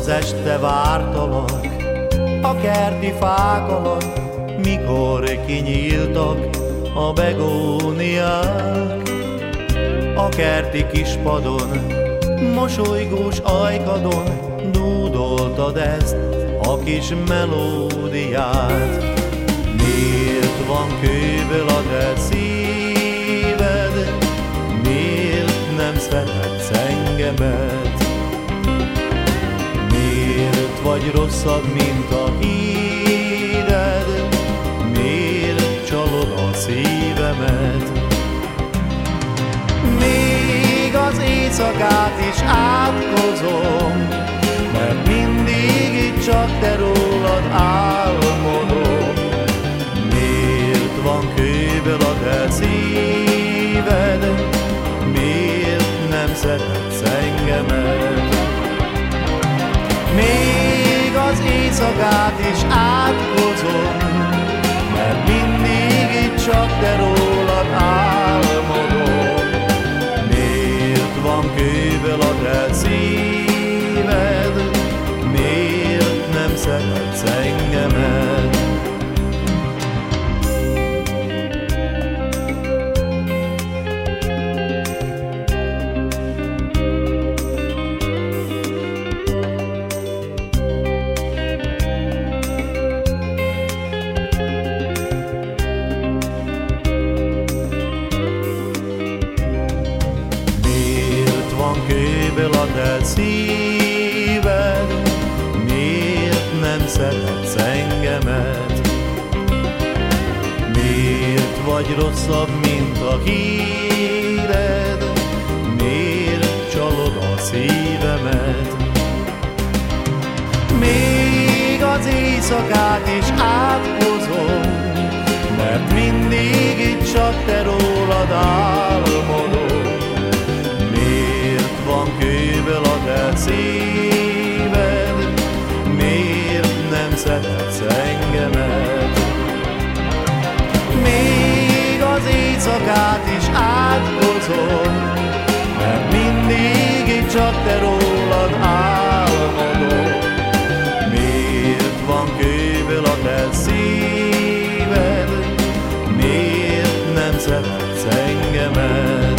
este vártalak a kerti fák alatt, mikor kinyíltak a begóniák. A kerti kispadon, mosolygós ajkadon dúdoltad ezt a kis melódiát. Miért van kőből a te szíved, miért nem szeretsz engemet? Vagy rosszabb, mint a híred, miért csalod a szívemet? Még az éjszakát is átkozom, mert mindig itt csak te rólad álmodom. Miért van kőből a te szíved, miért nem szeretsz éjszakát is átkozom, mert mindig itt csak te a te szíved? Miért nem szeretsz engemet? Miért vagy rosszabb, mint a híred? Miért csalod a szívemet? Még az éjszakát is átkozom, mert mindig itt csak te rólad álmodom. Átkozom, mert mindig itt csak te rólad álmodom. Miért van kőből a te szíved, miért nem szeretsz engemet?